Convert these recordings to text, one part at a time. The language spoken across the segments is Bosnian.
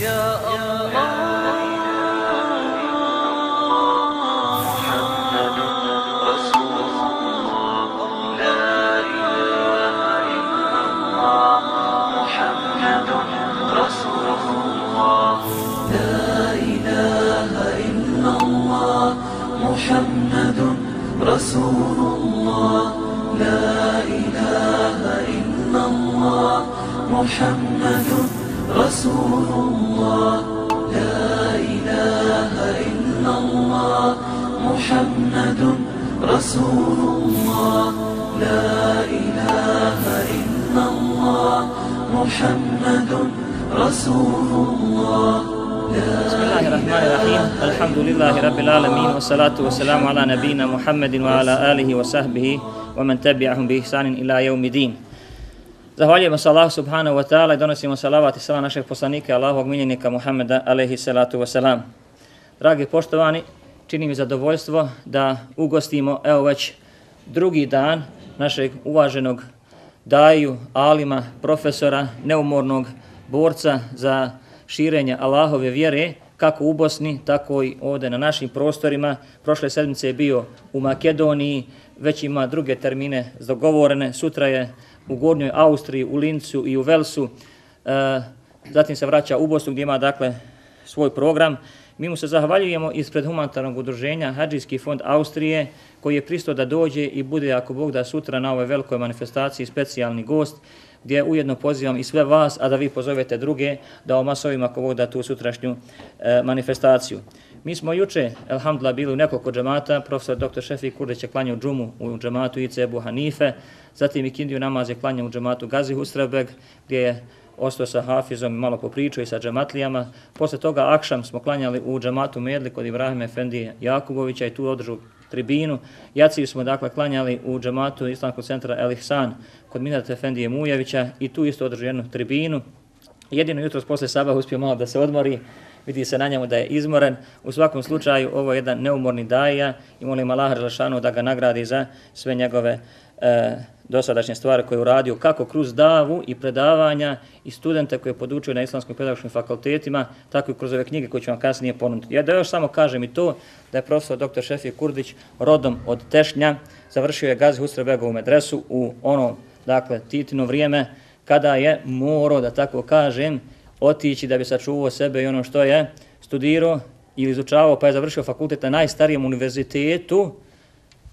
يا الله محمد رسول الله لا إله إلا الله محمد رسول الله لا إله إلا الله محمد رسول الله لا إله إلا الله محمد رسول الله لا إله إلا الله محمد رسول الله لا إله إلا الله محمد رسول الله بسم الله الرحمن الرحيم الحمد لله رب العالمين والصلاة والسلام على نبينا محمد وعلى آله وصحبه ومن تبعهم بإحسان إلى يوم الدين Zahvaljujemo se Allahu subhanahu wa ta'ala i donosimo salavat i salam našeg poslanika, Allahovog miljenika Muhammeda, alaihi salatu wa salam. Dragi poštovani, čini mi zadovoljstvo da ugostimo, evo već drugi dan našeg uvaženog daju, alima, profesora, neumornog borca za širenje Allahove vjere, kako u Bosni, tako i ovde na našim prostorima. Prošle sedmice je bio u Makedoniji, već ima druge termine dogovorene. Sutra je u Gornjoj Austriji, u Lincu i u Velsu. E, zatim se vraća u Bosnu gdje ima dakle svoj program. Mi mu se zahvaljujemo ispred humanitarnog udruženja Hadžijski fond Austrije koji je pristo da dođe i bude ako Bog da sutra na ovoj velikoj manifestaciji specijalni gost gdje ujedno pozivam i sve vas, a da vi pozovete druge da omasovim ako Bog da tu sutrašnju e, manifestaciju. Mi smo juče, elhamdulillah, bili u nekoliko džemata, profesor dr. Šefik Kurdić je klanjao džumu u džematu Ice Ebu Hanife, zatim i Kindiju namaz je klanjao u džematu Gazi Hustrebeg, gdje je ostao sa Hafizom i malo popričao i sa džematlijama. Posle toga Akšam smo klanjali u džematu Medli kod Ibrahima Efendije Jakubovića i tu održu tribinu. Jaciju smo dakle klanjali u džematu Islamskog centra El Ihsan kod Minata Efendije Mujevića i tu isto održu jednu tribinu. Jedino jutro posle sabah uspio malo da se odmori, vidi se na njemu da je izmoren. U svakom slučaju ovo je jedan neumorni daja i molim Allah Želešanu da ga nagradi za sve njegove e, dosadašnje stvari koje je uradio, kako kroz davu i predavanja i studente koje je podučio na islamskim pedagoškim fakultetima, tako i kroz ove knjige koje ću vam kasnije ponuditi. Ja da još samo kažem i to, da je profesor dr. Šefi Kurdić rodom od Tešnja, završio je Gazi Husrebegovu medresu u ono, dakle, titino vrijeme, kada je moro, da tako kažem, otići da bi sačuvao sebe i ono što je studirao ili izučavao, pa je završio fakultet na najstarijem univerzitetu,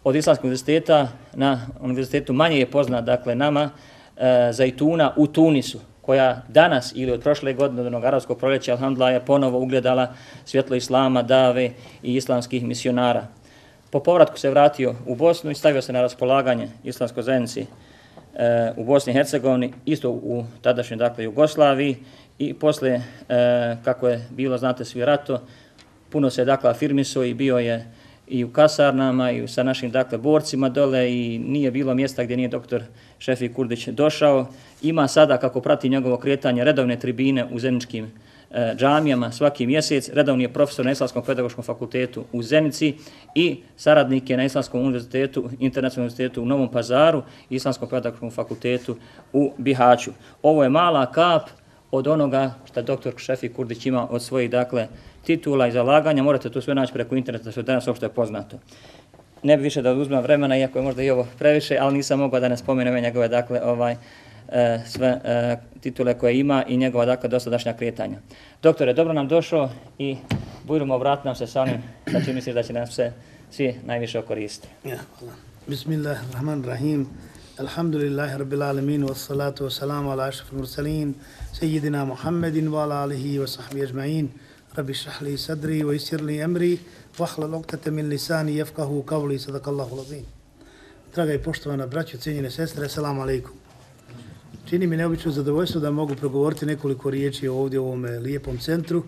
od Islamskog univerziteta na univerzitetu manje je poznat, dakle, nama, e, Zajtuna u Tunisu, koja danas ili od prošle godine od onog arabskog proljeća, alhamdulillah, je ponovo ugledala svjetlo islama, dave i islamskih misionara. Po povratku se vratio u Bosnu i stavio se na raspolaganje islamskoj zajednici e, u Bosni i Hercegovini, isto u tadašnjoj, dakle, Jugoslaviji i posle, e, kako je bilo, znate svi rato, puno se, dakle, afirmiso i bio je i u kasarnama i sa našim dakle borcima dole i nije bilo mjesta gdje nije doktor Šefi Kurdić došao. Ima sada, kako prati njegovo kretanje, redovne tribine u zemničkim e, džamijama svaki mjesec. Redovni je profesor na Islamskom pedagoškom fakultetu u Zenici i saradnik je na Islamskom univerzitetu, internacionalnom univerzitetu u Novom Pazaru i Islamskom pedagoškom fakultetu u Bihaću. Ovo je mala kap od onoga što doktor Šefi Kurdić ima od svojih, dakle, titula i zalaganja, morate to sve naći preko interneta, što je danas uopšte poznato. Ne bi više da uzmem vremena, iako je možda i ovo previše, ali nisam mogao da ne spomenem njegove, dakle, ovaj, e, sve e, titule koje ima i njegova, dakle, dosadašnja kretanja. Doktore, dobro nam došao i budemo vratiti nam se sa onim, sa čim misliš da će nam se svi najviše okoristiti. Ja, hvala. Bismillahirrahmanirrahim. Alhamdulillahi rabbil alamin wa salatu wa salamu ala ašrafil mursalin sejidina Muhammedin wa ala alihi wa sahbihi ajma'in. ربي اشرح لي صدري ويسر لي امري واحلل عقدة من لساني يفقهوا قولي صدق الله العظيم Draga i poštovana braćo, cijenjene sestre, assalamu alaikum. Čini mi neobično zadovoljstvo da mogu progovoriti nekoliko riječi ovdje u ovom lijepom centru.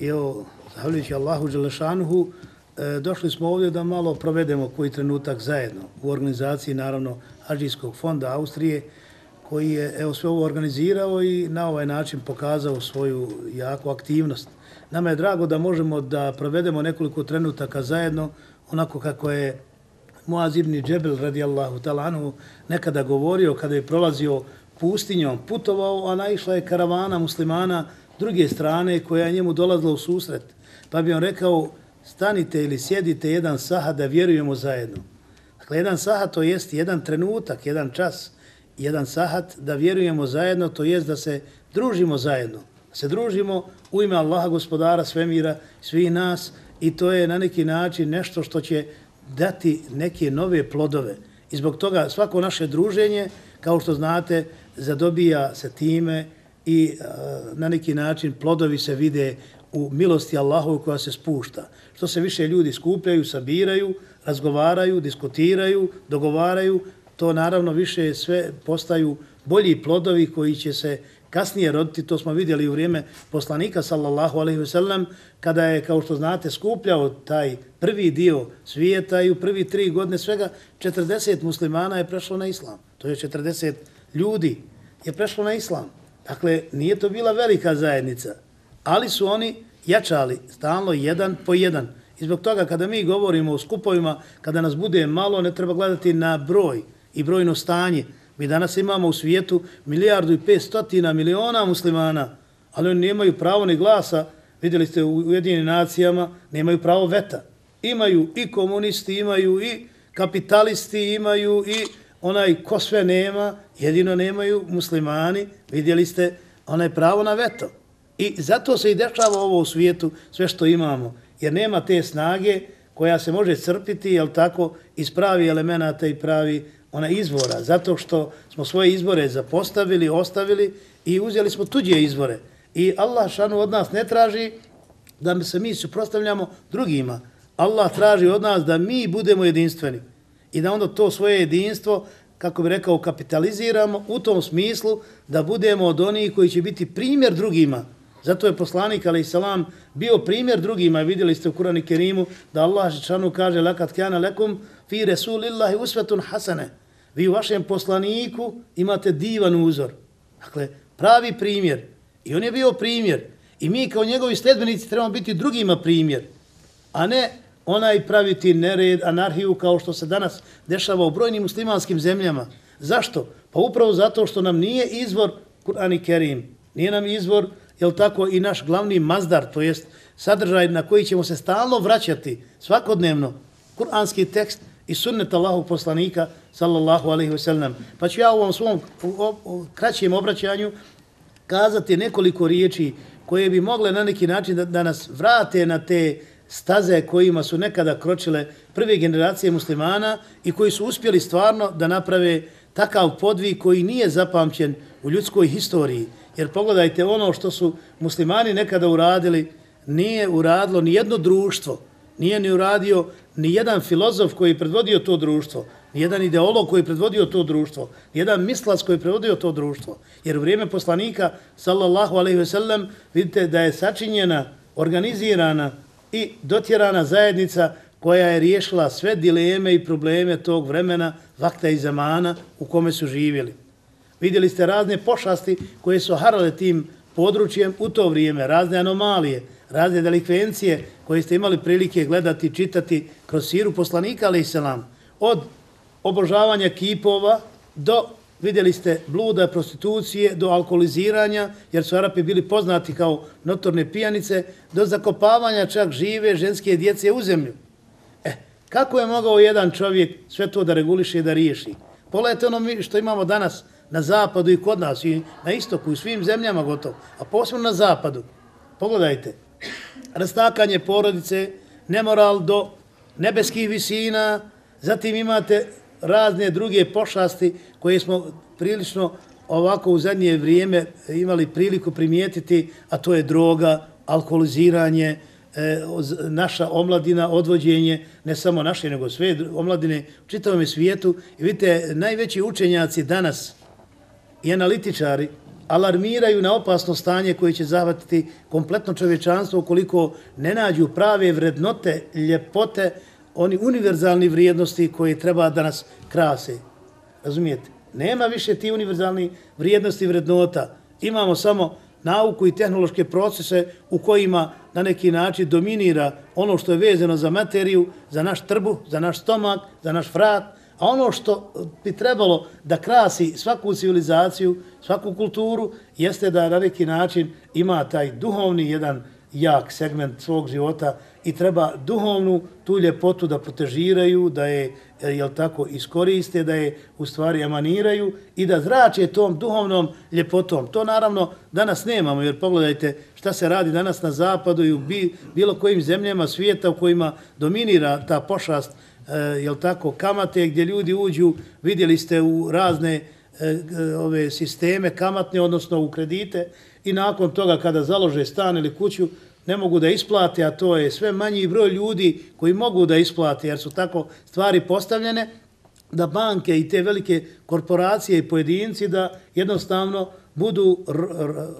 I evo, zahvaljujući Allahu Đelešanuhu, e, došli smo ovdje da malo provedemo koji trenutak zajedno u organizaciji, naravno, Ađijskog fonda Austrije, koji je evo, sve ovo organizirao i na ovaj način pokazao svoju jaku aktivnost. Nama je drago da možemo da provedemo nekoliko trenutaka zajedno, onako kako je Muaz ibn Džebel radijallahu talanu nekada govorio kada je prolazio pustinjom, putovao, a naišla je karavana muslimana druge strane koja je njemu dolazila u susret. Pa bi on rekao, stanite ili sjedite jedan saha da vjerujemo zajedno. Dakle, jedan sahat to jest jedan trenutak, jedan čas, jedan sahat da vjerujemo zajedno, to jest da se družimo zajedno. Da se družimo u ime Allaha, gospodara svemira, svih nas i to je na neki način nešto što će dati neke nove plodove. I zbog toga svako naše druženje, kao što znate, zadobija se time i na neki način plodovi se vide u milosti Allahov koja se spušta. Što se više ljudi skupljaju, sabiraju, razgovaraju, diskutiraju, dogovaraju, to naravno više sve postaju bolji plodovi koji će se kasnije roditi, to smo vidjeli u vrijeme poslanika sallallahu alaihi ve sellem, kada je, kao što znate, skupljao taj prvi dio svijeta i u prvi tri godine svega 40 muslimana je prešlo na islam. To je 40 ljudi je prešlo na islam. Dakle, nije to bila velika zajednica, ali su oni jačali stalno jedan po jedan. I zbog toga kada mi govorimo o skupovima, kada nas bude malo, ne treba gledati na broj i brojno stanje. Mi danas imamo u svijetu milijardu i petstotina miliona muslimana, ali oni nemaju pravo ni glasa, vidjeli ste u Ujedinjenim nacijama, nemaju pravo veta. Imaju i komunisti, imaju i kapitalisti, imaju i onaj ko sve nema, jedino nemaju muslimani, vidjeli ste, onaj pravo na veto. I zato se i dešava ovo u svijetu, sve što imamo, jer nema te snage koja se može crpiti, jel tako, iz pravi elemenata i pravi ona izvora, zato što smo svoje izbore zapostavili, ostavili i uzeli smo tuđe izvore. I Allah šanu od nas ne traži da se mi suprostavljamo drugima. Allah traži od nas da mi budemo jedinstveni i da onda to svoje jedinstvo, kako bi rekao, kapitaliziramo u tom smislu da budemo od onih koji će biti primjer drugima. Zato je poslanik, ali salam, bio primjer drugima. Vidjeli ste u Kurani Kerimu da Allah šanu kaže lakat kjana lekum fi resulillahi usvetun hasane. Vi u vašem poslaniku imate divan uzor. Dakle, pravi primjer. I on je bio primjer. I mi kao njegovi sledbenici trebamo biti drugima primjer. A ne onaj praviti nered, anarhiju kao što se danas dešava u brojnim muslimanskim zemljama. Zašto? Pa upravo zato što nam nije izvor Kur'an i Kerim. Nije nam izvor, jel tako, i naš glavni mazdar, to jest sadržaj na koji ćemo se stalno vraćati svakodnevno. Kur'anski tekst i sunnet Allahu poslanika, sallallahu alaihi wasallam. Pa ću ja u ovom svom u, u, u, kraćem obraćanju kazati nekoliko riječi koje bi mogle na neki način da, da nas vrate na te staze kojima su nekada kročile prve generacije muslimana i koji su uspjeli stvarno da naprave takav podvig koji nije zapamćen u ljudskoj historiji. Jer pogledajte ono što su muslimani nekada uradili, nije uradilo ni jedno društvo, nije ni uradio ni jedan filozof koji je predvodio to društvo, ni jedan ideolog koji je predvodio to društvo, ni jedan mislac koji je predvodio to društvo. Jer u vrijeme poslanika, sallallahu alaihi ve sellem, vidite da je sačinjena, organizirana i dotjerana zajednica koja je riješila sve dileme i probleme tog vremena, vakta i zamana u kome su živjeli. Vidjeli ste razne pošasti koje su harale tim područjem u to vrijeme, razne anomalije, razne delikvencije koje ste imali prilike gledati, čitati kroz siru poslanika, ali i selam, od obožavanja kipova do, vidjeli ste, bluda, prostitucije, do alkoholiziranja, jer su Arapi bili poznati kao notorne pijanice, do zakopavanja čak žive ženske djece u zemlju. E, kako je mogao jedan čovjek sve to da reguliše i da riješi? Pogledajte ono što imamo danas na zapadu i kod nas, i na istoku, i svim zemljama gotovo, a posebno na zapadu. Pogledajte, rastakanje porodice, nemoral do nebeskih visina, zatim imate razne druge pošasti koje smo prilično ovako u zadnje vrijeme imali priliku primijetiti, a to je droga, alkoholiziranje, e, naša omladina, odvođenje, ne samo naše, nego sve omladine u čitavom svijetu. I vidite, najveći učenjaci danas i analitičari alarmiraju na opasno stanje koje će zahvatiti kompletno čovječanstvo ukoliko ne nađu prave vrednote, ljepote, oni univerzalni vrijednosti koje treba da nas krase. Razumijete? Nema više ti univerzalni vrijednosti vrednota. Imamo samo nauku i tehnološke procese u kojima na neki način dominira ono što je vezano za materiju, za naš trbu, za naš stomak, za naš vrat, A ono što bi trebalo da krasi svaku civilizaciju, svaku kulturu, jeste da na neki način ima taj duhovni jedan jak segment svog života i treba duhovnu tu ljepotu da protežiraju, da je jel tako iskoriste, da je u stvari emaniraju i da zrače tom duhovnom ljepotom. To naravno danas nemamo, jer pogledajte šta se radi danas na zapadu i u bilo kojim zemljama svijeta u kojima dominira ta pošast E, jel tako, kamate gdje ljudi uđu, vidjeli ste u razne e, ove sisteme kamatne, odnosno u kredite i nakon toga kada založe stan ili kuću, ne mogu da isplate, a to je sve manji broj ljudi koji mogu da isplate, jer su tako stvari postavljene, da banke i te velike korporacije i pojedinci da jednostavno budu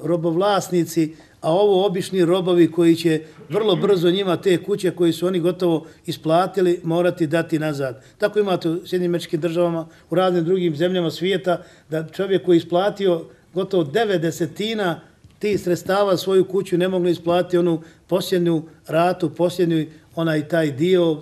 robovlasnici, a ovo obični robovi koji će vrlo brzo njima te kuće koji su oni gotovo isplatili morati dati nazad. Tako imate u Sjedinim mečkim državama, u raznim drugim zemljama svijeta, da čovjek koji je isplatio gotovo 9 desetina ti sredstava svoju kuću ne mogli isplatiti onu posljednju ratu, posljednju onaj taj dio,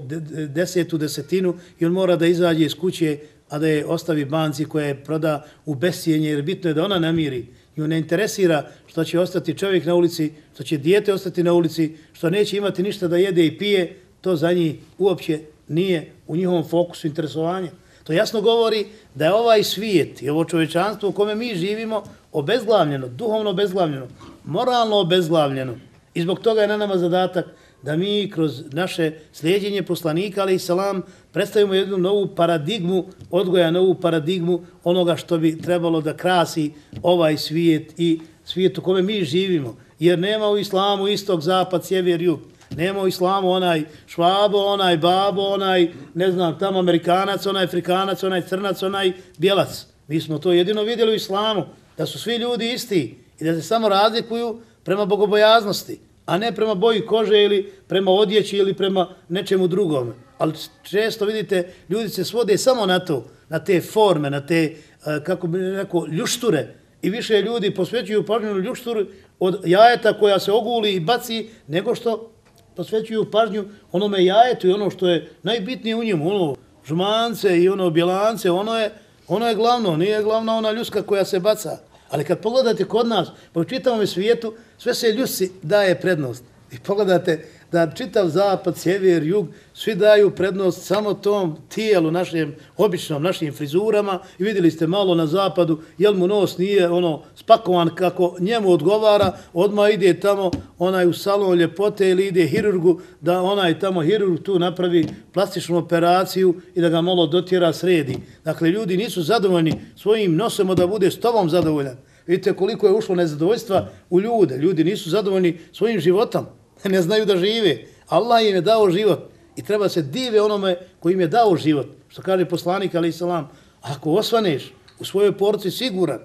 desetu desetinu i on mora da izađe iz kuće, a da je ostavi banci koja je proda u besijenje, jer bitno je da ona namiri. I ne interesira što će ostati čovjek na ulici, što će dijete ostati na ulici, što neće imati ništa da jede i pije, to za njih uopće nije u njihovom fokusu interesovanja. To jasno govori da je ovaj svijet i ovo čovečanstvo u kome mi živimo obezglavljeno, duhovno obezglavljeno, moralno obezglavljeno. I zbog toga je na nama zadatak da mi kroz naše slijedjenje poslanika, ali i salam, predstavimo jednu novu paradigmu, odgoja novu paradigmu onoga što bi trebalo da krasi ovaj svijet i svijet u kome mi živimo. Jer nema u islamu istog zapad, sjever, jug. Nema u islamu onaj švabo, onaj babo, onaj, ne znam, tamo amerikanac, onaj afrikanac, onaj crnac, onaj bijelac. Mi smo to jedino vidjeli u islamu da su svi ljudi isti i da se samo razlikuju prema bogobojaznosti, a ne prema boji kože ili prema odjeći ili prema nečemu drugom. Ali često vidite, ljudi se svode samo na to, na te forme, na te, eh, kako bi rekao, ljušture. I više ljudi posvećuju pažnju ljušturu od jajeta koja se oguli i baci, nego što posvećuju pažnju onome jajetu i ono što je najbitnije u njemu, ono žmance i ono bjelance, ono je, ono je glavno, nije glavna ona ljuska koja se baca. Ali kad pogledate kod nas, po čitavom svijetu, sve se ljusi daje prednost. I pogledate da čitav zapad, sjever, jug, svi daju prednost samo tom tijelu našem, običnom, našim frizurama. I vidjeli ste malo na zapadu, jel mu nos nije ono spakovan kako njemu odgovara, odmah ide tamo onaj u salon ljepote ili ide hirurgu, da onaj tamo hirurg tu napravi plastičnu operaciju i da ga malo dotjera sredi. Dakle, ljudi nisu zadovoljni svojim nosom da bude s tobom zadovoljan. Vidite koliko je ušlo nezadovoljstva u ljude. Ljudi nisu zadovoljni svojim životom. Ne znaju da žive. Allah im je dao život. I treba se dive onome koji im je dao život. Što kaže poslanik, ali salam, ako osvaneš u svojoj porci siguran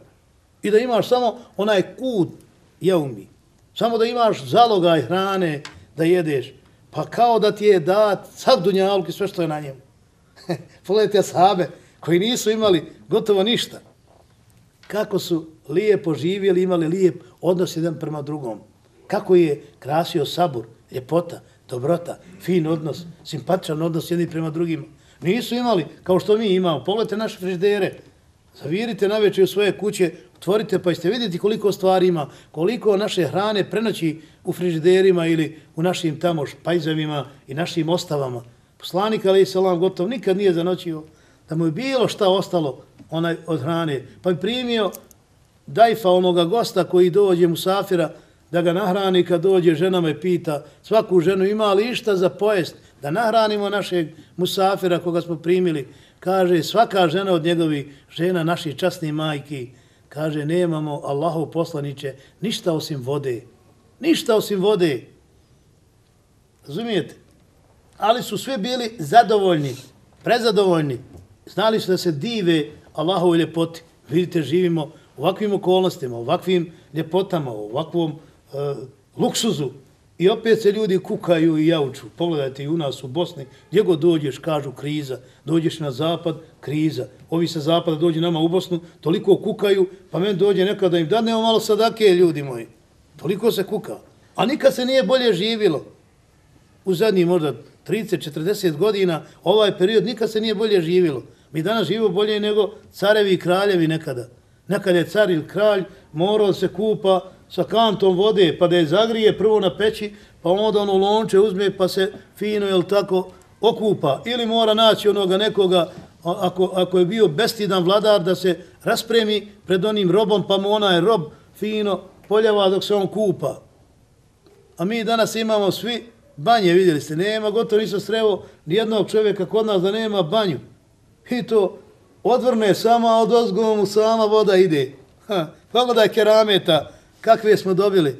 i da imaš samo onaj kut jaumi, samo da imaš zalogaj hrane da jedeš, pa kao da ti je dat sav dunjaluk i sve što je na njemu. Pogledajte sahabe koji nisu imali gotovo ništa. Kako su lijepo živjeli, imali lijep odnos jedan prema drugom. Kako je krasio sabur, ljepota, dobrota, fin odnos, simpatičan odnos jedni prema drugim. Nisu imali, kao što mi imamo. Pogledajte naše friždere, zavirite na večer u svoje kuće, otvorite pa ćete vidjeti koliko stvari ima, koliko naše hrane prenoći u frižiderima ili u našim tamo špajzevima i našim ostavama. Poslanik, ali i salam, gotov, nikad nije zanoćio da mu je bilo šta ostalo onaj od hrane. Pa je primio dajfa onoga gosta koji dođe mu safira da ga nahrani kad dođe žena me pita svaku ženu ima li išta za pojest da nahranimo našeg musafira koga smo primili. Kaže svaka žena od njegovi žena naših časnih majki kaže nemamo Allahov poslaniće ništa osim vode. Ništa osim vode. Razumijete? Ali su svi bili zadovoljni, prezadovoljni. Znali su da se dive Allahovoj ljepoti. Vidite, živimo u ovakvim okolnostima, u ovakvim ljepotama, ovakvom uh, luksuzu. I opet se ljudi kukaju i jauču. Pogledajte i u nas u Bosni, gdje god dođeš, kažu kriza. Dođeš na zapad, kriza. Ovi sa zapada dođe nama u Bosnu, toliko kukaju, pa meni dođe nekada da im dadnemo malo sadake, ljudi moji. Toliko se kuka. A nikad se nije bolje živilo. U zadnjih možda 30-40 godina, ovaj period, nikad se nije bolje živilo. Mi danas živimo bolje nego carevi i kraljevi nekada. Nekada je car ili kralj morao se kupa sa kantom vode, pa da je zagrije prvo na peći, pa onda ono lonče uzme pa se fino, jel tako, okupa. Ili mora naći onoga nekoga, ako, ako je bio bestidan vladar, da se raspremi pred onim robom, pa mu onaj rob fino poljava dok se on kupa. A mi danas imamo svi banje, vidjeli ste, nema, gotovo nisam srevo nijednog čovjeka kod nas da nema banju. I to odvrne sama od mu sama voda ide. Ha, pogledaj kerameta, kakve smo dobili.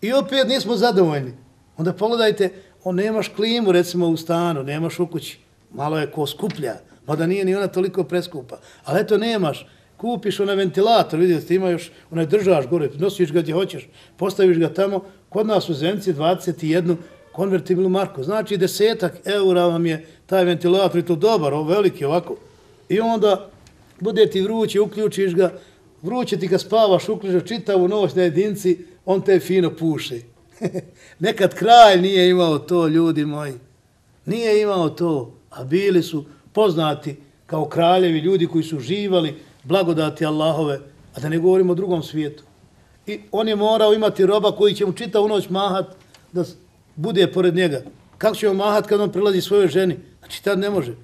I opet nismo zadovoljni. Onda pogledajte, on nemaš klimu recimo u stanu, nemaš u kući. Malo je ko skuplja, mada nije ni ona toliko preskupa. Ali eto nemaš, kupiš onaj ventilator, vidite, ti ima još, onaj držaš gore, nosiš ga gdje hoćeš, postaviš ga tamo, kod nas u Zemci 21 konvertibilnu marku. Znači desetak eura vam je taj ventilator i to dobar, ovo veliki ovako. I onda bude ti vruće, uključiš ga, vruće ti ga spavaš, ukližeš čitavu noć na jedinci, on te fino puše. Nekad kralj nije imao to, ljudi moji. Nije imao to, a bili su poznati kao kraljevi, ljudi koji su živali blagodati Allahove, a da ne govorimo o drugom svijetu. I on je morao imati roba koji će mu čitavu noć mahat da bude pored njega. Kako će on mahat kad on prilazi svojoj ženi? Znači, tad ne može.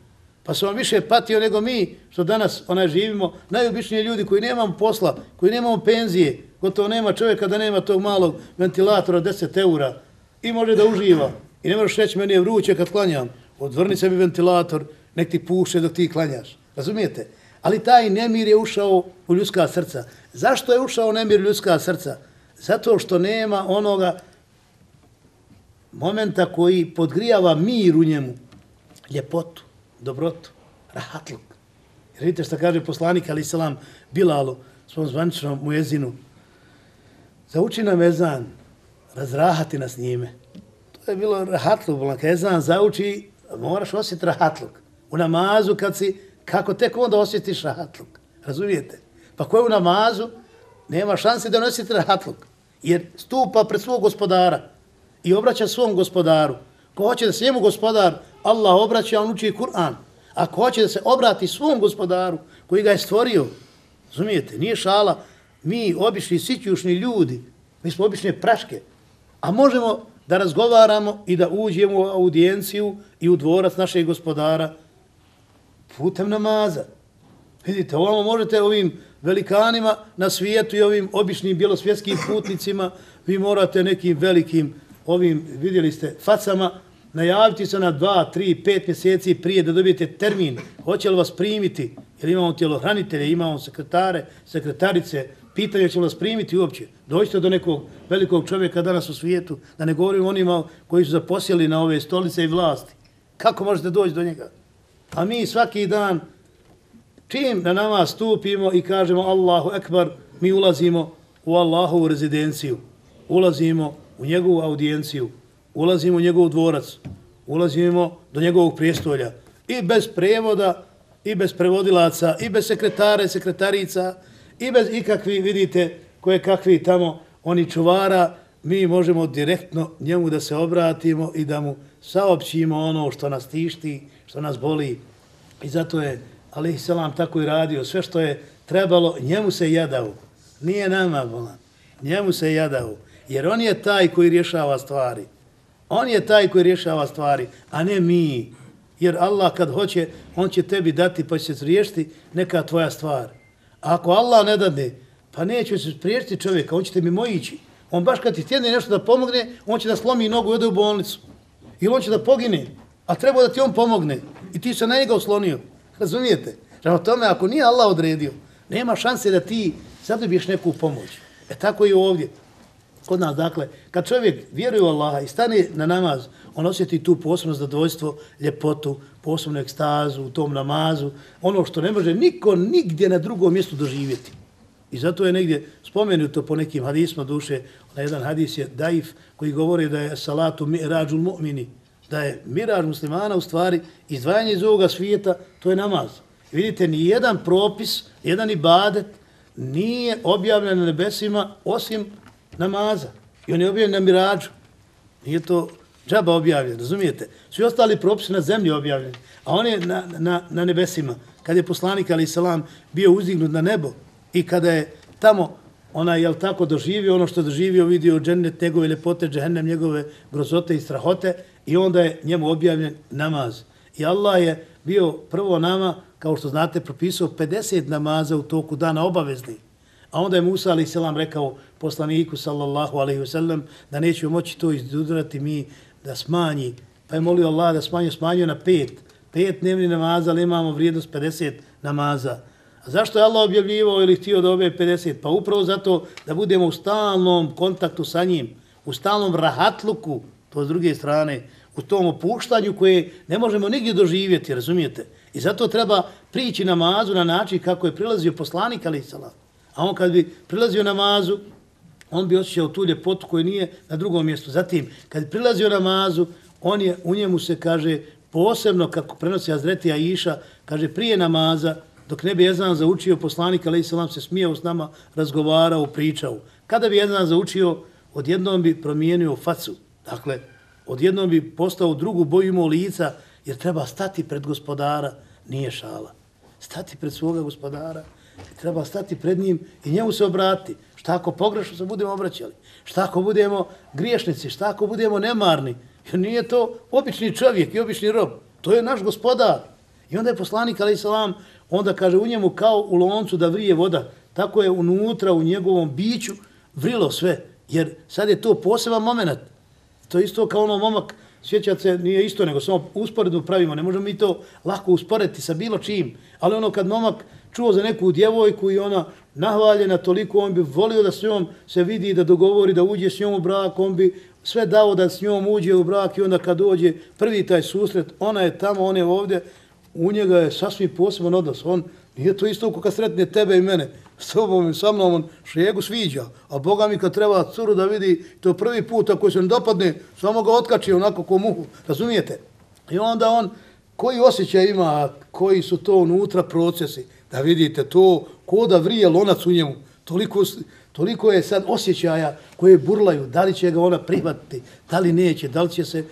Pa su on više patio nego mi, što danas onaj živimo, najobičnije ljudi koji nemamo posla, koji nemamo penzije, gotovo nema čovjeka da nema tog malog ventilatora 10 eura i može da uživa. I ne možeš reći, meni je vruće kad klanjam. Odvrni se mi ventilator, nek ti puše dok ti klanjaš. Razumijete? Ali taj nemir je ušao u ljudska srca. Zašto je ušao nemir u ljudska srca? Zato što nema onoga momenta koji podgrijava mir u njemu, ljepotu, dobrotu, rahatluk. Jer vidite što kaže poslanik, ali selam, Bilalu, svom zvaničnom mu jezinu, zauči nam ezan, razrahati nas njime. To je bilo rahatluk, bolan, kad ezan zauči, moraš osjetiti rahatluk. U namazu kad si, kako tek onda osjetiš rahatluk? Razumijete? Pa ko je u namazu, nema šanse da nositi rahatluk. Jer stupa pred svog gospodara i obraća svom gospodaru. Ko hoće da se njemu gospodar Allah obraća, on uči Kur'an. Ako hoće da se obrati svom gospodaru koji ga je stvorio, razumijete, nije šala, mi obični sićušni ljudi, mi smo obične praške, a možemo da razgovaramo i da uđemo u audijenciju i u dvorac našeg gospodara putem namaza. Vidite, ovamo možete ovim velikanima na svijetu i ovim običnim bjelosvjetskim putnicima, vi morate nekim velikim ovim, vidjeli ste, facama, najaviti se na dva, tri, pet mjeseci prije da dobijete termin. Hoće li vas primiti? Jer imamo tjelohranitelje, imamo sekretare, sekretarice, pitanje će li vas primiti uopće. Dođite do nekog velikog čovjeka danas u svijetu, da ne govorim onima koji su zaposjeli na ove stolice i vlasti. Kako možete doći do njega? A mi svaki dan, čim na nama stupimo i kažemo Allahu Ekbar, mi ulazimo u Allahovu rezidenciju. Ulazimo u njegovu audijenciju, ulazimo u njegov dvorac, ulazimo do njegovog prijestolja i bez prevoda, i bez prevodilaca, i bez sekretare, i sekretarica, i bez ikakvi, vidite, koje kakvi tamo oni čuvara, mi možemo direktno njemu da se obratimo i da mu saopćimo ono što nas tišti, što nas boli. I zato je, ali selam tako i radio, sve što je trebalo, njemu se jadao. Nije nama bolan, njemu se jadao. Jer on je taj koji rješava stvari. On je taj koji rješava stvari, a ne mi. Jer Allah kad hoće, on će tebi dati pa će se riješiti neka tvoja stvar. A ako Allah ne dade, pa neće se priješiti čovjeka, on će te mimo. On baš kad ti tjedne nešto da pomogne, on će da slomi nogu i ode u bolnicu. Ili on će da pogine, a treba da ti on pomogne. I ti se na njega oslonio. Razumijete? Prema tome, ako nije Allah odredio, nema šanse da ti zadobiješ neku pomoć. E tako i ovdje kod nas, dakle, kad čovjek vjeruje u Allaha i stane na namaz, on osjeti tu posebno zadovoljstvo, ljepotu, posebnu ekstazu u tom namazu, ono što ne može niko nigdje na drugom mjestu doživjeti. I zato je negdje spomenuto po nekim hadisma duše, na jedan hadis je daif koji govori da je salatu mirađul mu'mini, da je miraž muslimana u stvari izdvajanje iz ovoga svijeta, to je namaz. I vidite, ni jedan propis, jedan ibadet nije objavljen na nebesima osim namaza. I on je objavljen na mirađu. Nije to džaba objavljen, razumijete? Svi ostali propisi na zemlji objavljeni, a on je na, na, na nebesima. Kad je poslanik, ali salam, bio uzdignut na nebo i kada je tamo ona je tako doživio ono što doživio, vidio džennet njegove lepote, džehennem njegove grozote i strahote i onda je njemu objavljen namaz. I Allah je bio prvo nama, kao što znate, propisao 50 namaza u toku dana obavezni. A onda je Musa ali selam rekao poslaniku sallallahu alaihi wasallam da neće moći to izdudrati mi da smanji. Pa je molio Allah da smanji, smanjio na pet. Pet dnevni namaza, ali imamo vrijednost 50 namaza. A zašto je Allah objavljivao ili htio da ove 50? Pa upravo zato da budemo u stalnom kontaktu sa njim, u stalnom rahatluku, to s druge strane, u tom opuštanju koje ne možemo nigdje doživjeti, razumijete? I zato treba prići namazu na način kako je prilazio poslanik, ali salam. A on kad bi prilazio namazu, on bi osjećao tu ljepotu koju nije na drugom mjestu. Zatim, kad bi prilazio namazu, on je, u njemu se kaže posebno, kako prenosi Azreti Aisha, kaže prije namaza, dok ne bi Jezan zaučio poslanik, ali se se smijao s nama, razgovarao, pričao. Kada bi jedan zaučio, odjednom bi promijenio facu. Dakle, odjednom bi postao drugu boju imao lica, jer treba stati pred gospodara, nije šala. Stati pred svoga gospodara, treba stati pred njim i njemu se obrati. Šta ako pogrešno se budemo obraćali? Šta ako budemo griješnici? Šta ako budemo nemarni? Jer nije to obični čovjek i obični rob. To je naš gospodar. I onda je poslanik, ali salam, onda kaže u njemu kao u loncu da vrije voda. Tako je unutra u njegovom biću vrilo sve. Jer sad je to poseban moment. To je isto kao ono momak, sjećat se, nije isto, nego samo usporedno pravimo. Ne možemo mi to lako usporediti sa bilo čim. Ali ono kad momak čuo za neku djevojku i ona nahvaljena toliko, on bi volio da s njom se vidi, da dogovori, da uđe s njom u brak, on bi sve dao da s njom uđe u brak i onda kad dođe prvi taj susret, ona je tamo, on je ovdje, u njega je sasvim poseban odnos. On nije to isto kad sretne tebe i mene. S tobom i sa mnom on šegu sviđa. A Boga mi kad treba curu da vidi to prvi put ako se ne dopadne, samo ga otkači onako ko muhu. Razumijete? I onda on, koji osjećaj ima, koji su to unutra procesi, da vidite to, ko da vrije lonac u njemu, toliko, toliko je sad osjećaja koje burlaju, da li će ga ona prihvatiti, da li neće, da li će se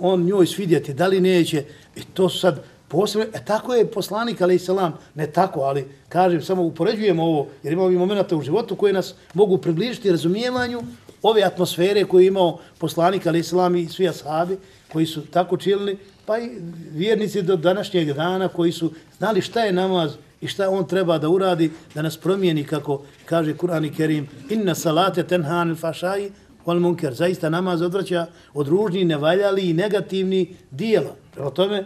on njoj svidjeti, da li neće. I to sad posebno, e, tako je poslanik, ali i selam, ne tako, ali kažem, samo upoređujemo ovo, jer imamo i momenta u životu koje nas mogu približiti razumijevanju ove atmosfere koje je imao poslanik, ali i selam i svi ashabi, koji su tako čilni, pa i vjernici do današnjeg dana koji su znali šta je namaz i šta on treba da uradi, da nas promijeni, kako kaže Kur'an i Kerim, inna salate tenhan fašaji wal munker. Zaista namaz odvraća od ružnih, nevaljali i negativni dijela. Prema tome,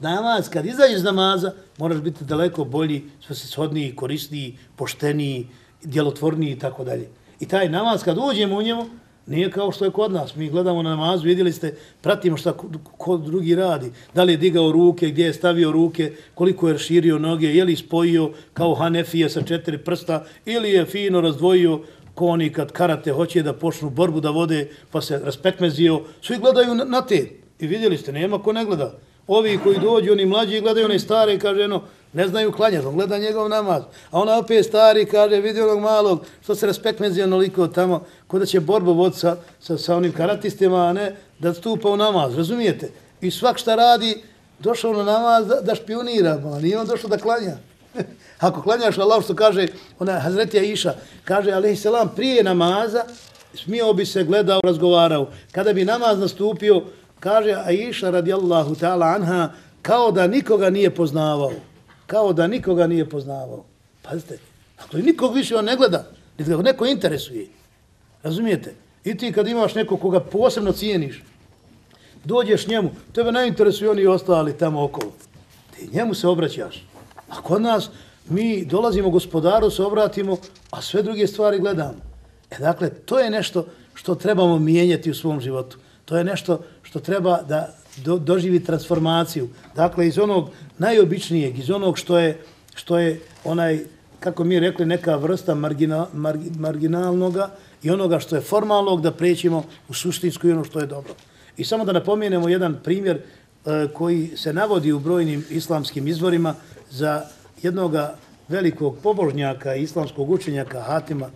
namaz, kad izađeš iz namaza, moraš biti daleko bolji, sve korisniji, pošteniji, djelotvorniji i tako dalje. I taj namaz, kad uđemo u njemu, nije kao što je kod nas. Mi gledamo na namaz, vidjeli ste, pratimo šta ko drugi radi. Da li je digao ruke, gdje je stavio ruke, koliko je širio noge, je li spojio kao Hanefije sa četiri prsta, ili je fino razdvojio ko oni kad karate hoće da počnu borbu da vode, pa se raspekmezio. Svi gledaju na te. I vidjeli ste, nema ko ne gleda. Ovi koji dođu, oni mlađi gledaju one stare i kaže, eno, ne znaju klanjati, on gleda njegov namaz. A ona opet stari kaže, vidi onog malog, što se respekt mezi onoliko tamo, ko da će borbu voditi sa, sa, sa onim karatistima, a ne da stupa u namaz, razumijete? I svak šta radi, došao na namaz da, da špionira, a nije on došao da klanja. Ako klanjaš Allah što kaže, ona Hazretija Iša, kaže, alaihi selam, prije namaza, smio bi se gledao, razgovarao. Kada bi namaz nastupio, kaže Aisha radijallahu ta'ala anha, kao da nikoga nije poznavao. Kao da nikoga nije poznavao. Pazite, dakle, nikog više on ne gleda, niti ga neko interesuje. Razumijete? I ti kad imaš nekog koga posebno cijeniš, dođeš njemu, tebe ne interesuju oni ostali tamo okolo. Ti njemu se obraćaš. A kod nas, mi dolazimo gospodaru, se obratimo, a sve druge stvari gledamo. E dakle, to je nešto što trebamo mijenjati u svom životu. To je nešto što treba da do, doživi transformaciju. Dakle, iz onog najobičnijeg, iz onog što je, što je onaj, kako mi rekli, neka vrsta margina, mar, marginalnoga i onoga što je formalnog, da prećemo u suštinsku i ono što je dobro. I samo da napomenemo jedan primjer e, koji se navodi u brojnim islamskim izvorima za jednoga velikog pobožnjaka islamskog učenjaka Hatima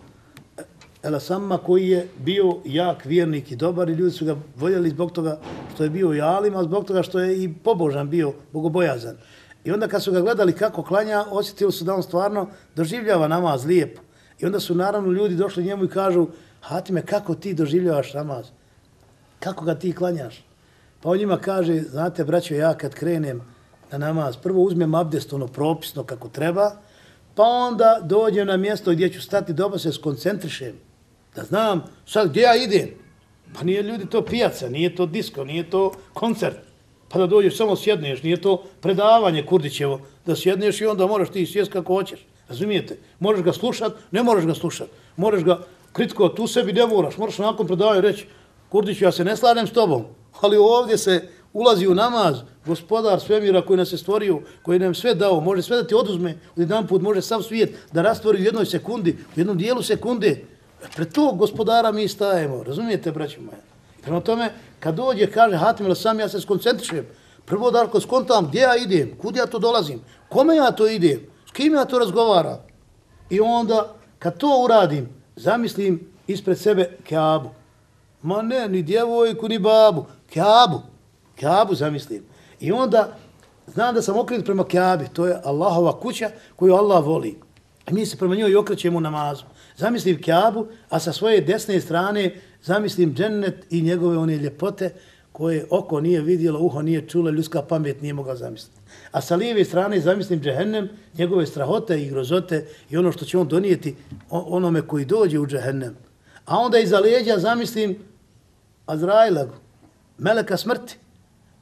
Elasamma koji je bio jak vjernik i dobar i ljudi su ga voljeli zbog toga što je bio i alim, a zbog toga što je i pobožan bio, bogobojazan. I onda kad su ga gledali kako klanja, osjetili su da on stvarno doživljava namaz lijepo. I onda su naravno ljudi došli njemu i kažu, Hatime, kako ti doživljavaš namaz? Kako ga ti klanjaš? Pa on njima kaže, znate, braćo, ja kad krenem na namaz, prvo uzmem abdest ono propisno kako treba, pa onda dođem na mjesto gdje ću stati dobro se skoncentrišem, da znam sad gdje ja idem. Pa nije ljudi to pijaca, nije to disko, nije to koncert. Pa da dođeš samo sjedneš, nije to predavanje Kurdićevo, da sjedneš i onda moraš ti sjest kako hoćeš. Razumijete? Možeš ga slušat, ne moraš ga slušat. Možeš ga kritikovat tu sebi, ne moraš. Moraš nakon predavanja reći, Kurdiću, ja se ne slanem s tobom, ali ovdje se ulazi u namaz, gospodar svemira koji nas je stvorio, koji nam sve dao, može sve da ti oduzme, u jedan put može sav svijet da rastvori u jednoj sekundi, u jednom dijelu sekunde. Pred tog gospodara mi stajemo, razumijete, braćo moja? Prema tome, kad dođe, kaže, hatim, sam ja se skoncentrišem, prvo Darko, skontam gdje ja idem, kud ja to dolazim, kome ja to idem, s kim ja to razgovaram. I onda, kad to uradim, zamislim ispred sebe Kaabu. Ma ne, ni djevojku, ni babu. Kaabu. Kaabu zamislim. I onda znam da sam okrenut prema Kaabi. To je Allahova kuća koju Allah voli. I mi se prema njoj okrećemo namazu. Zamislim Kjabu, a sa svoje desne strane zamislim džennet i njegove one ljepote koje oko nije vidjelo, uho nije čulo, ljudska pamet nije mogla zamisliti. A sa lijeve strane zamislim džehennem, njegove strahote i grozote i ono što će on donijeti onome koji dođe u džehennem. A onda iza leđa zamislim Azraila, meleka smrti,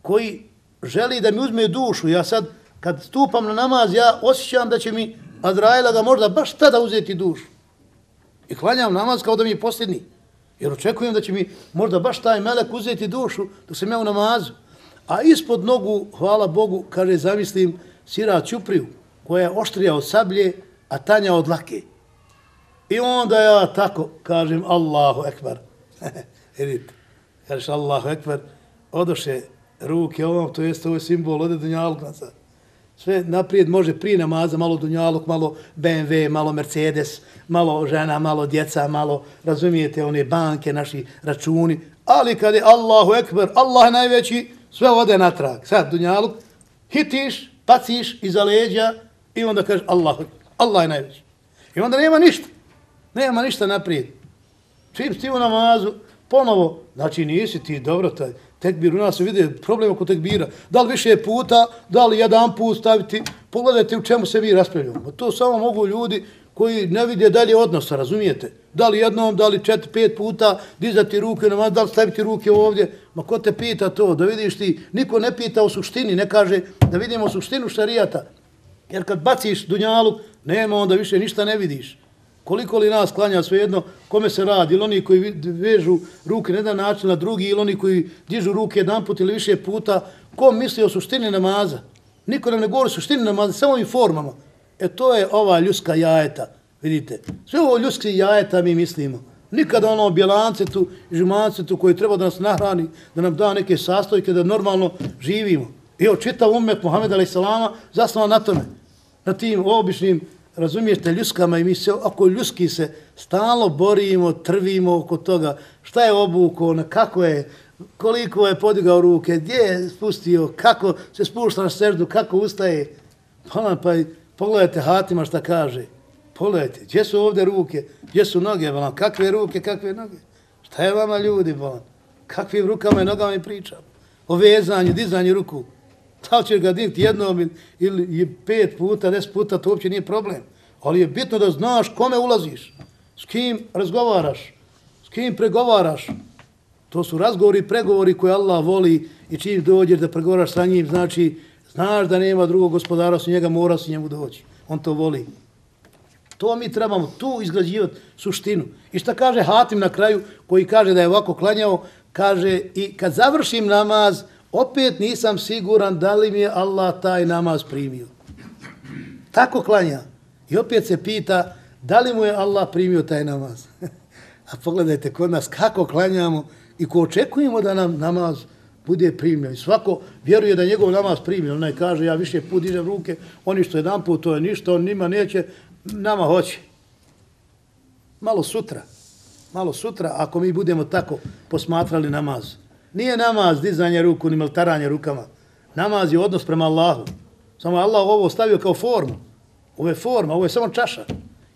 koji želi da mi uzme dušu. Ja sad, kad stupam na namaz, ja osjećam da će mi Azraila ga možda baš tada uzeti dušu. I klanjam namaz kao da mi je posljedni. Jer očekujem da će mi možda baš taj melek uzeti dušu dok sam ja u namazu. A ispod nogu, hvala Bogu, kaže, zamislim sira Čupriju, koja je oštrija od sablje, a tanja od lake. I onda ja tako kažem Allahu ekbar. E, vidite, kažeš Allahu Ekber, odoše ruke ovom, to jest ovo je simbol ode Dunjaluknaca. Sve naprijed može prije namaza, malo Dunjaluk, malo BMW, malo Mercedes, malo žena, malo djeca, malo, razumijete, one banke, naši računi. Ali kad je Allahu Ekber, Allah najveći, sve ode natrag. Sad Dunjaluk, hitiš, paciš iza leđa i onda kažeš Allahu Allah je najveći. I onda nema ništa. Nema ništa naprijed. Čim ti u namazu, ponovo, znači nisi ti dobro taj tekbir, u nas se vide problem oko tekbira, da li više puta, da li jedan put staviti, pogledajte u čemu se vi raspravljamo. To samo mogu ljudi koji ne vide dalje odnosa, razumijete? Da li jednom, da li četiri, pet puta dizati ruke, nema, da li staviti ruke ovdje, ma ko te pita to, da vidiš ti, niko ne pita o suštini, ne kaže da vidimo suštinu šarijata. Jer kad baciš dunjalu, nema onda više ništa ne vidiš. Koliko li nas klanja svejedno, kome se radi, ili oni koji vežu ruke na jedan način na drugi, ili oni koji dižu ruke jedan put ili više puta, ko misli o suštini namaza? Niko nam ne govori suštini namaza, samo ovim formama. E to je ova ljuska jajeta, vidite. Sve ovo ljuski jajeta mi mislimo. Nikada ono bjelancetu, žumancetu koji treba da nas nahrani, da nam da neke sastojke, da normalno živimo. Evo, čitav umet Muhammed a.s. zasnova na tome, na tim običnim razumijete, ljuskama i mi se oko ljuski se stalo borimo, trvimo oko toga šta je obuko, na kako je, koliko je podigao ruke, gdje je spustio, kako se spušta na srdu, kako ustaje. Pa, pa pogledajte Hatima šta kaže. Pogledajte, gdje su ovdje ruke, gdje su noge, bolan, kakve ruke, kakve noge. Šta je vama ljudi, bolan? Kakvim rukama i nogama mi pričam? O vezanju, dizanju ruku. Da li ćeš ga digti jednom ili pet puta, deset puta, to uopće nije problem. Ali je bitno da znaš kome ulaziš, s kim razgovaraš, s kim pregovaraš. To su razgovori i pregovori koje Allah voli i čim dođeš da pregovaraš sa njim, znači znaš da nema drugog gospodara, su njega mora se njemu doći. On to voli. To mi trebamo tu izgrađivati suštinu. I šta kaže Hatim na kraju, koji kaže da je ovako klanjao, kaže i kad završim namaz, opet nisam siguran da li mi je Allah taj namaz primio. Tako klanja. I opet se pita da li mu je Allah primio taj namaz. A pogledajte kod nas kako klanjamo i ko očekujemo da nam namaz bude primio. I svako vjeruje da njegov namaz primio. Onaj kaže ja više put dižem ruke, oni što jedan put to je ništa, on nima neće, nama hoće. Malo sutra. malo sutra, ako mi budemo tako posmatrali namaz. Nije namaz dizanje ruku ni maltaranje rukama. Namaz je odnos prema Allahu. Samo Allah ovo stavio kao formu. Ovo je forma, ovo je samo čaša.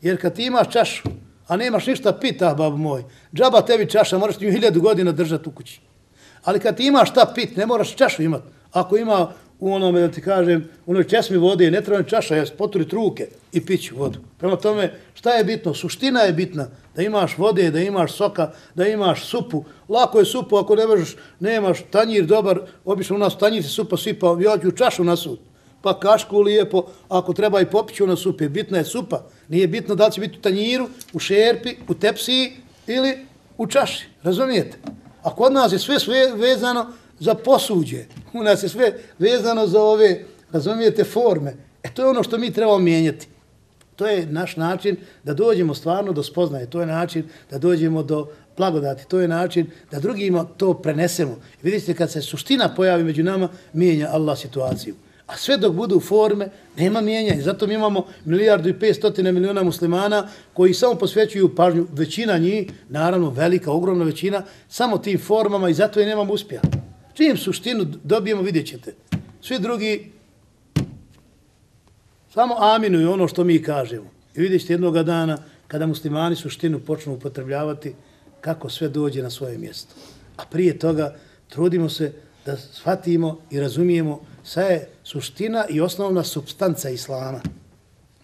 Jer kad ti imaš čašu, a nemaš ništa pita, ah, babu moj, džaba tebi čaša, moraš ti ju hiljadu godina držati u kući. Ali kad ti imaš šta pit, ne moraš čašu imati. Ako ima u onome, da ti kažem, u onoj česmi vode, ne treba čaša, jes poturit ruke i piću vodu. Prema tome, šta je bitno? Suština je bitna da imaš vode, da imaš soka, da imaš supu. Lako je supu ako ne možeš, nemaš tanjir dobar, obično u nas tanjir se supa sipa, ja ću čašu na sud. Pa kašku lijepo, ako treba i popiću na supe. Bitna je supa. Nije bitno da li će biti u tanjiru, u šerpi, u tepsiji ili u čaši. Razumijete? A kod nas je sve sve vezano za posuđe. U nas je sve vezano za ove, razumijete, forme. E to je ono što mi trebamo mijenjati. To je naš način da dođemo stvarno do spoznaje. To je način da dođemo do blagodati. To je način da drugima to prenesemo. Vidite, kad se suština pojavi među nama, mijenja Allah situaciju. A sve dok budu forme, nema mijenjanja. Zato mi imamo milijardu i pet stotine miliona muslimana koji samo posvećuju pažnju, većina njih, naravno velika, ogromna većina, samo tim formama i zato je nemamo uspjeha. Čim suštinu dobijemo, vidjet ćete. Svi drugi samo aminuju ono što mi kažemo. I vidjet ćete jednog dana kada muslimani suštinu počnu upotrebljavati kako sve dođe na svoje mjesto. A prije toga trudimo se da shvatimo i razumijemo sa je suština i osnovna substanca Islama.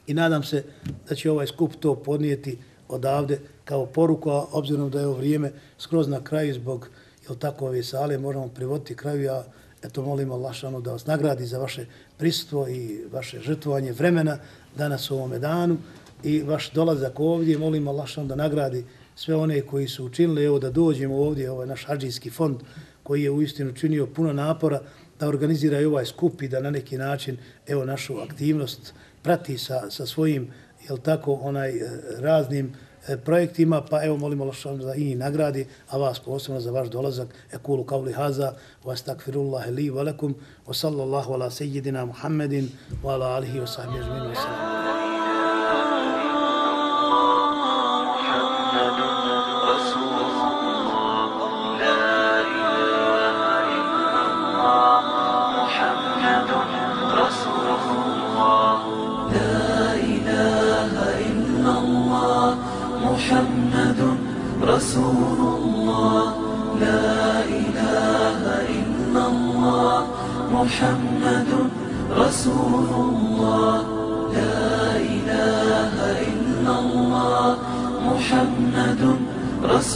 I nadam se da će ovaj skup to podnijeti odavde kao poruku, a obzirom da je ovo vrijeme skroz na kraju zbog jel tako ove sale možemo privoditi kraju, ja eto molim Allahšanu da vas nagradi za vaše prisustvo i vaše žrtvovanje vremena danas u ovome danu i vaš dolazak ovdje, molim Allahšanu da nagradi sve one koji su učinili evo da dođemo ovdje, ovaj naš hađijski fond koji je uistinu činio puno napora da organizira i ovaj skup i da na neki način evo našu aktivnost prati sa, sa svojim jel tako onaj eh, raznim E, projektima, pa evo molimo Allah da i nagradi, a vas posebno za vaš dolazak. Ekulu kavli haza, wa astakfirullahi li wa lakum, wa sallallahu ala sejidina Muhammedin, wa ala alihi wa sahbihi ajmin, wa sallam.